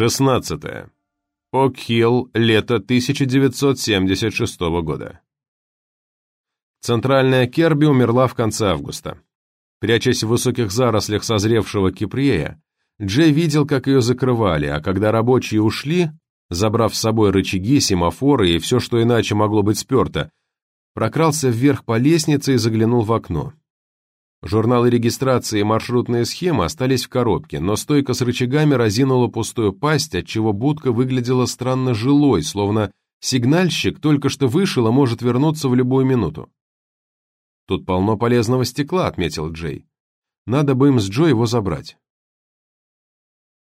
16. Окхилл, лето 1976 года. Центральная Керби умерла в конце августа. Прячась в высоких зарослях созревшего кипрея, Джей видел, как ее закрывали, а когда рабочие ушли, забрав с собой рычаги, семафоры и все, что иначе могло быть сперто, прокрался вверх по лестнице и заглянул в окно. Журналы регистрации и маршрутные схемы остались в коробке, но стойка с рычагами разинула пустую пасть, отчего будка выглядела странно жилой, словно сигнальщик только что вышел и может вернуться в любую минуту. «Тут полно полезного стекла», — отметил Джей. «Надо бы им с Джо его забрать».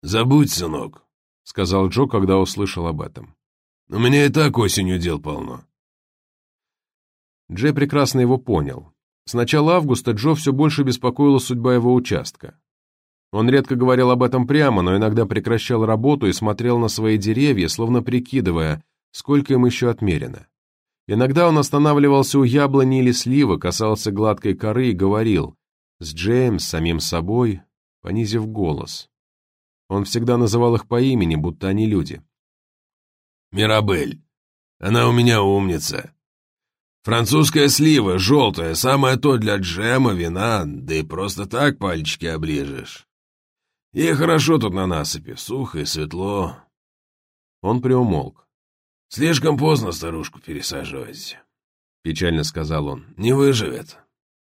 «Забудь, сынок», — сказал Джо, когда услышал об этом. «У меня и так осенью дел полно». Джей прекрасно его понял. С начала августа Джо все больше беспокоила судьба его участка. Он редко говорил об этом прямо, но иногда прекращал работу и смотрел на свои деревья, словно прикидывая, сколько им еще отмерено. Иногда он останавливался у яблони или сливы, касался гладкой коры и говорил с Джейм, с самим собой, понизив голос. Он всегда называл их по имени, будто они люди. «Мирабель, она у меня умница. Французская слива, желтая, самое то для джема, вина, да и просто так пальчики оближешь. Ей хорошо тут на насыпи, сухо и светло. Он приумолк. «Слишком поздно старушку пересаживать», — печально сказал он. «Не выживет.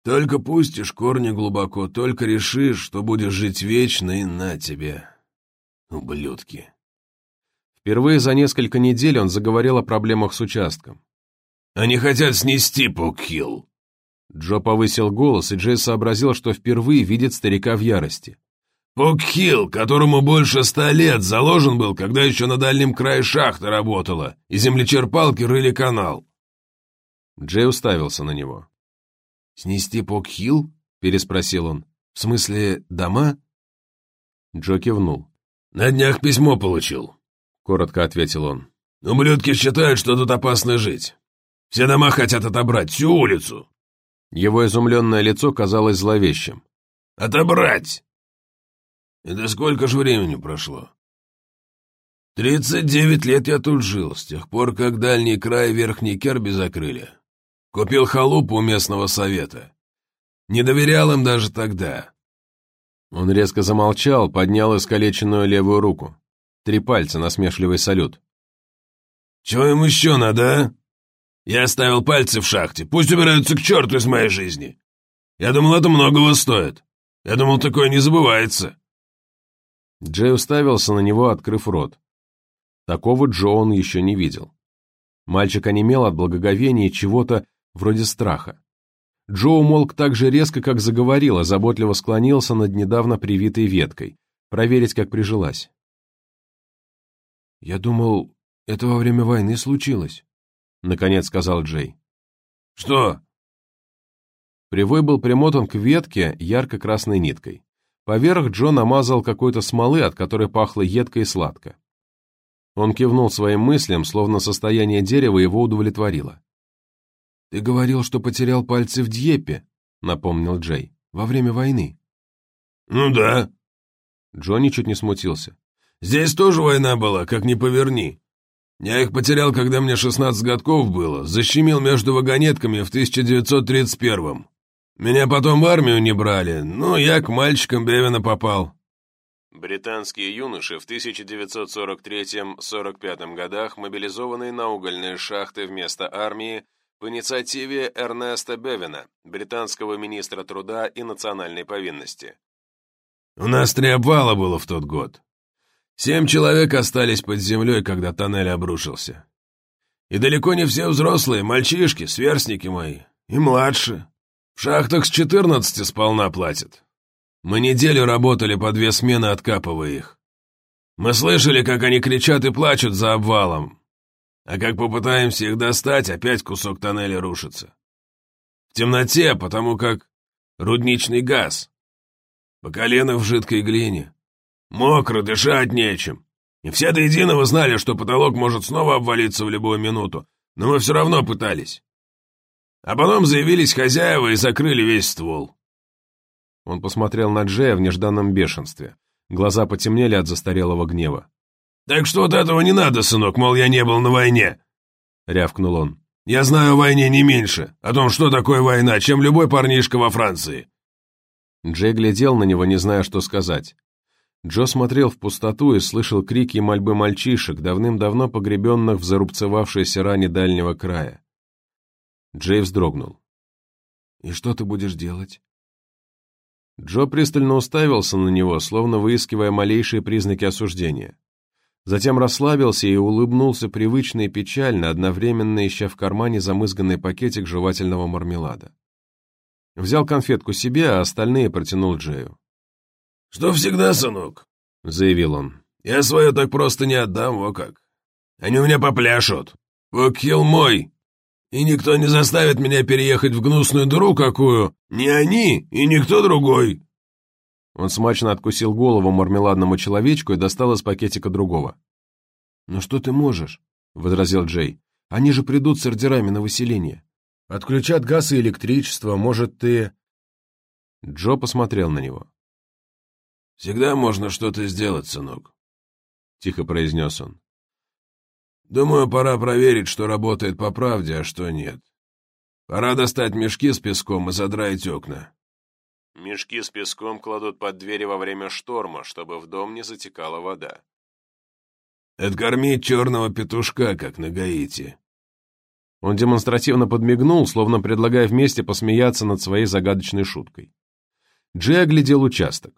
Только пустишь корни глубоко, только решишь, что будешь жить вечно, и на тебе. Ублюдки». Впервые за несколько недель он заговорил о проблемах с участком. Они хотят снести Покхилл. Джо повысил голос, и Джей сообразил, что впервые видит старика в ярости. Покхилл, которому больше ста лет, заложен был, когда еще на дальнем крае шахта работала, и землечерпалки рыли канал. Джей уставился на него. «Снести Покхилл?» — переспросил он. «В смысле, дома?» Джо кивнул. «На днях письмо получил», — коротко ответил он. «Ублюдки считают, что тут опасно жить. Все дома хотят отобрать, всю улицу!» Его изумленное лицо казалось зловещим. «Отобрать!» «Это сколько же времени прошло?» «Тридцать девять лет я тут жил, с тех пор, как дальний край Верхней Керби закрыли. Купил халупу у местного совета. Не доверял им даже тогда». Он резко замолчал, поднял искалеченную левую руку. Три пальца, насмешливый салют. «Чего им еще надо, а?» Я оставил пальцы в шахте. Пусть убираются к черту из моей жизни. Я думал, это многого стоит. Я думал, такое не забывается. Джей уставился на него, открыв рот. Такого Джо он еще не видел. Мальчик онемел от благоговения чего-то вроде страха. Джо умолк так же резко, как заговорил, а заботливо склонился над недавно привитой веткой, проверить, как прижилась. «Я думал, это во время войны случилось». — наконец сказал Джей. «Что?» Привой был примотан к ветке ярко-красной ниткой. Поверх Джо намазал какой-то смолы, от которой пахло едко и сладко. Он кивнул своим мыслям, словно состояние дерева его удовлетворило. «Ты говорил, что потерял пальцы в Дьеппе», — напомнил Джей, — «во время войны». «Ну да». Джонни чуть не смутился. «Здесь тоже война была, как ни поверни. Я их потерял, когда мне 16 годков было, защемил между вагонетками в 1931-м. Меня потом в армию не брали, но я к мальчикам Бевина попал». Британские юноши в 1943-45 годах, мобилизованные на угольные шахты вместо армии, по инициативе Эрнеста Бевина, британского министра труда и национальной повинности. «У нас три обвала было в тот год. Семь человек остались под землей, когда тоннель обрушился. И далеко не все взрослые, мальчишки, сверстники мои, и младше. В шахтах с четырнадцати сполна платят. Мы неделю работали по две смены, откапывая их. Мы слышали, как они кричат и плачут за обвалом. А как попытаемся их достать, опять кусок тоннеля рушится. В темноте, потому как рудничный газ. По колено в жидкой глине. Мокро, дышать нечем. И все до единого знали, что потолок может снова обвалиться в любую минуту, но мы все равно пытались. А потом заявились хозяева и закрыли весь ствол. Он посмотрел на Джея в нежданном бешенстве. Глаза потемнели от застарелого гнева. «Так что вот этого не надо, сынок, мол, я не был на войне!» — рявкнул он. «Я знаю о войне не меньше, о том, что такое война, чем любой парнишка во Франции!» Джей глядел на него, не зная, что сказать. Джо смотрел в пустоту и слышал крики и мольбы мальчишек, давным-давно погребенных в зарубцевавшейся ране дальнего края. Джей вздрогнул. «И что ты будешь делать?» Джо пристально уставился на него, словно выискивая малейшие признаки осуждения. Затем расслабился и улыбнулся привычно и печально, одновременно ища в кармане замызганный пакетик жевательного мармелада. Взял конфетку себе, а остальные протянул Джею. «Что всегда, сынок?» — заявил он. «Я свое так просто не отдам, во как. Они у меня попляшут. Вокхил мой, и никто не заставит меня переехать в гнусную дыру какую. Ни они и никто другой. Он смачно откусил голову мармеладному человечку и достал из пакетика другого. «Но что ты можешь?» — возразил Джей. «Они же придут с ордерами на выселение. Отключат газ и электричество, может, ты...» Джо посмотрел на него. «Всегда можно что-то сделать, сынок», — тихо произнес он. «Думаю, пора проверить, что работает по правде, а что нет. Пора достать мешки с песком и задраить окна. Мешки с песком кладут под двери во время шторма, чтобы в дом не затекала вода. «Откормить черного петушка, как на Гаити». Он демонстративно подмигнул, словно предлагая вместе посмеяться над своей загадочной шуткой. Джей оглядел участок.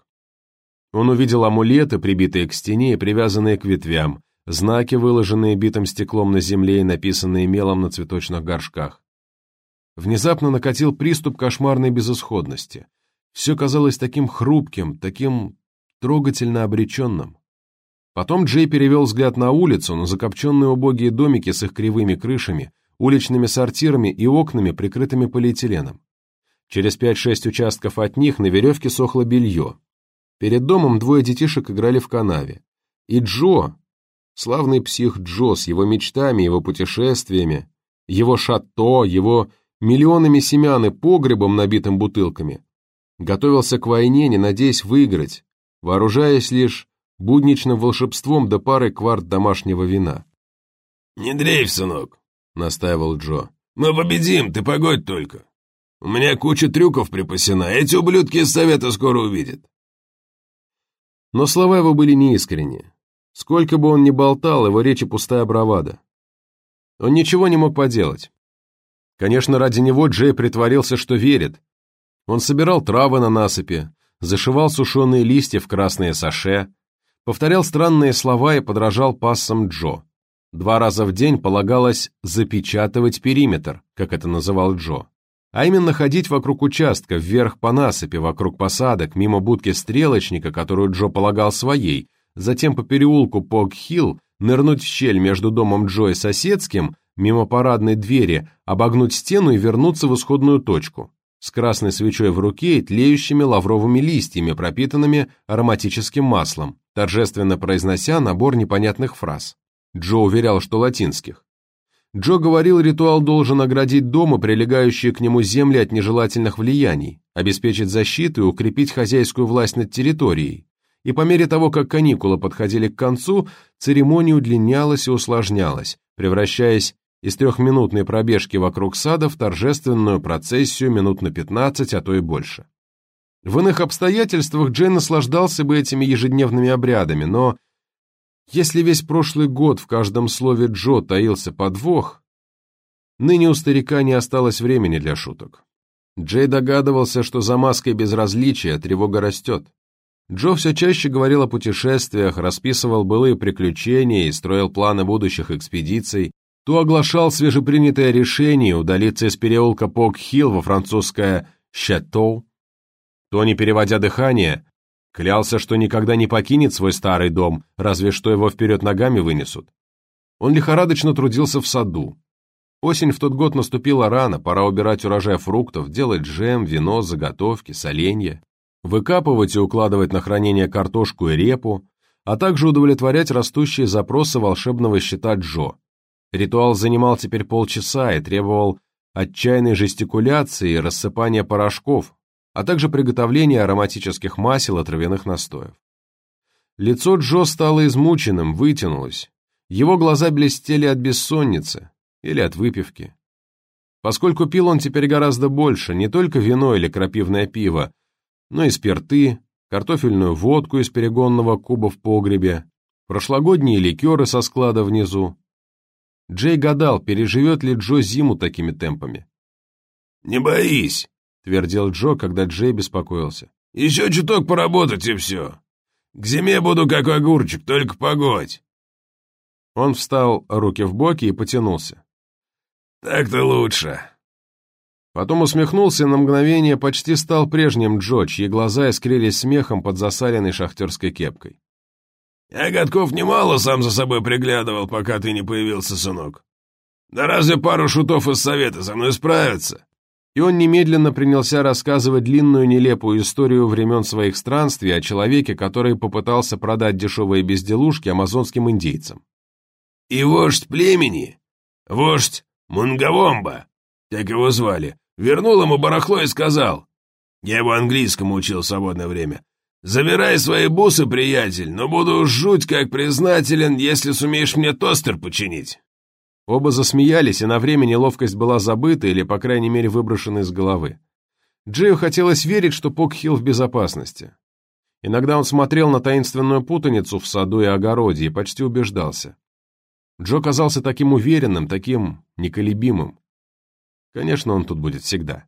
Он увидел амулеты, прибитые к стене и привязанные к ветвям, знаки, выложенные битым стеклом на земле и написанные мелом на цветочных горшках. Внезапно накатил приступ кошмарной безысходности. Все казалось таким хрупким, таким трогательно обреченным. Потом Джей перевел взгляд на улицу, на закопченные убогие домики с их кривыми крышами, уличными сортирами и окнами, прикрытыми полиэтиленом. Через пять-шесть участков от них на веревке сохло белье. Перед домом двое детишек играли в канаве. И Джо, славный псих Джо с его мечтами, его путешествиями, его шато, его миллионами семян и погребом, набитым бутылками, Готовился к войне, не надеясь выиграть, вооружаясь лишь будничным волшебством да парой кварт домашнего вина. «Не дрейф, сынок», — настаивал Джо. «Мы победим, ты погодь только. У меня куча трюков припасена, эти ублюдки из совета скоро увидят». Но слова его были неискренни. Сколько бы он ни болтал, его речи пустая бравада. Он ничего не мог поделать. Конечно, ради него Джей притворился, что верит, он собирал травы на насыпи, зашивал сушеные листья в красные саше, повторял странные слова и подражал пассам Джо. Два раза в день полагалось запечатывать периметр, как это называл Джо. А именно ходить вокруг участка, вверх по насыпи, вокруг посадок, мимо будки стрелочника, которую Джо полагал своей, затем по переулку Пог-Хилл, нырнуть в щель между домом Джо и соседским, мимо парадной двери, обогнуть стену и вернуться в исходную точку с красной свечой в руке и тлеющими лавровыми листьями, пропитанными ароматическим маслом, торжественно произнося набор непонятных фраз. Джо уверял, что латинских. Джо говорил, ритуал должен оградить дом и прилегающие к нему земли от нежелательных влияний, обеспечить защиту и укрепить хозяйскую власть над территорией. И по мере того, как каникулы подходили к концу, церемония удлинялась и усложнялась, превращаясь из трехминутной пробежки вокруг сада в торжественную процессию минут на 15, а то и больше. В иных обстоятельствах Джей наслаждался бы этими ежедневными обрядами, но если весь прошлый год в каждом слове Джо таился подвох, ныне у старика не осталось времени для шуток. Джей догадывался, что за маской безразличия тревога растет. Джо все чаще говорил о путешествиях, расписывал былые приключения и строил планы будущих экспедиций, то оглашал свежепринятое решение удалиться из переулка Пок-Хилл во французское «Шатоу», то, не переводя дыхание, клялся, что никогда не покинет свой старый дом, разве что его вперед ногами вынесут. Он лихорадочно трудился в саду. Осень в тот год наступила рано, пора убирать урожай фруктов, делать джем, вино, заготовки, соленья, выкапывать и укладывать на хранение картошку и репу, а также удовлетворять растущие запросы волшебного щита Джо, Ритуал занимал теперь полчаса и требовал отчаянной жестикуляции и рассыпания порошков, а также приготовления ароматических масел и травяных настоев. Лицо Джо стало измученным, вытянулось. Его глаза блестели от бессонницы или от выпивки. Поскольку пил он теперь гораздо больше, не только вино или крапивное пиво, но и спирты, картофельную водку из перегонного куба в погребе, прошлогодние ликеры со склада внизу. Джей гадал, переживет ли Джо зиму такими темпами. «Не боись», — твердил Джо, когда Джей беспокоился. «Еще чуток поработать и все. К зиме буду как огурчик, только погодь». Он встал, руки в боки и потянулся. «Так-то лучше». Потом усмехнулся и на мгновение почти стал прежним Джо, чьи глаза искрились смехом под засаленной шахтерской кепкой. «Я годков немало сам за собой приглядывал, пока ты не появился, сынок. Да разве пару шутов из совета со мной справятся?» И он немедленно принялся рассказывать длинную нелепую историю времен своих странствий о человеке, который попытался продать дешевые безделушки амазонским индейцам. «И вождь племени, вождь Мунгавомба, как его звали, вернул ему барахло и сказал, я его английскому учил в свободное время, «Забирай свои бусы, приятель, но буду жуть как признателен, если сумеешь мне тостер починить». Оба засмеялись, и на время неловкость была забыта или, по крайней мере, выброшена из головы. Джею хотелось верить, что Покхилл в безопасности. Иногда он смотрел на таинственную путаницу в саду и огороде и почти убеждался. Джо казался таким уверенным, таким неколебимым. Конечно, он тут будет всегда.